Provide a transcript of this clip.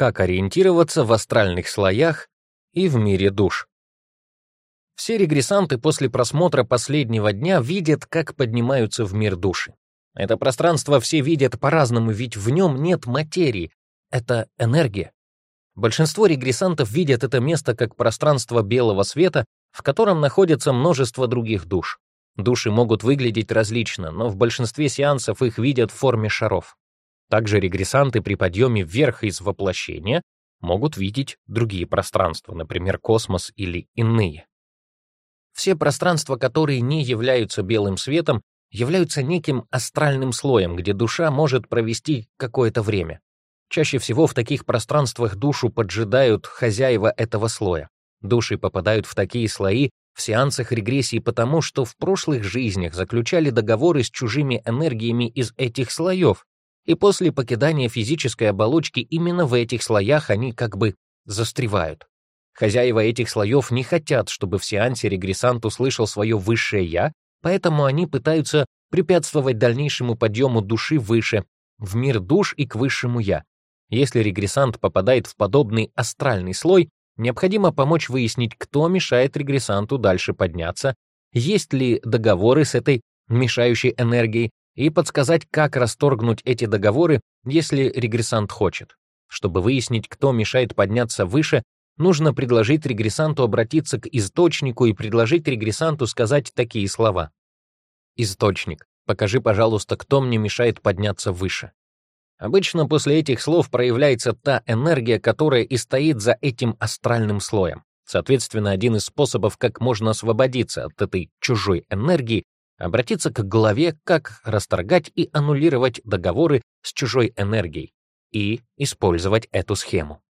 как ориентироваться в астральных слоях и в мире душ. Все регрессанты после просмотра последнего дня видят, как поднимаются в мир души. Это пространство все видят по-разному, ведь в нем нет материи, это энергия. Большинство регрессантов видят это место как пространство белого света, в котором находится множество других душ. Души могут выглядеть различно, но в большинстве сеансов их видят в форме шаров. Также регрессанты при подъеме вверх из воплощения могут видеть другие пространства, например, космос или иные. Все пространства, которые не являются белым светом, являются неким астральным слоем, где душа может провести какое-то время. Чаще всего в таких пространствах душу поджидают хозяева этого слоя. Души попадают в такие слои в сеансах регрессии потому, что в прошлых жизнях заключали договоры с чужими энергиями из этих слоев, и после покидания физической оболочки именно в этих слоях они как бы застревают. Хозяева этих слоев не хотят, чтобы в сеансе регрессант услышал свое высшее «я», поэтому они пытаются препятствовать дальнейшему подъему души выше, в мир душ и к высшему «я». Если регрессант попадает в подобный астральный слой, необходимо помочь выяснить, кто мешает регрессанту дальше подняться, есть ли договоры с этой мешающей энергией, и подсказать, как расторгнуть эти договоры, если регрессант хочет. Чтобы выяснить, кто мешает подняться выше, нужно предложить регрессанту обратиться к источнику и предложить регрессанту сказать такие слова. Источник, покажи, пожалуйста, кто мне мешает подняться выше. Обычно после этих слов проявляется та энергия, которая и стоит за этим астральным слоем. Соответственно, один из способов, как можно освободиться от этой чужой энергии, обратиться к главе «Как расторгать и аннулировать договоры с чужой энергией» и использовать эту схему.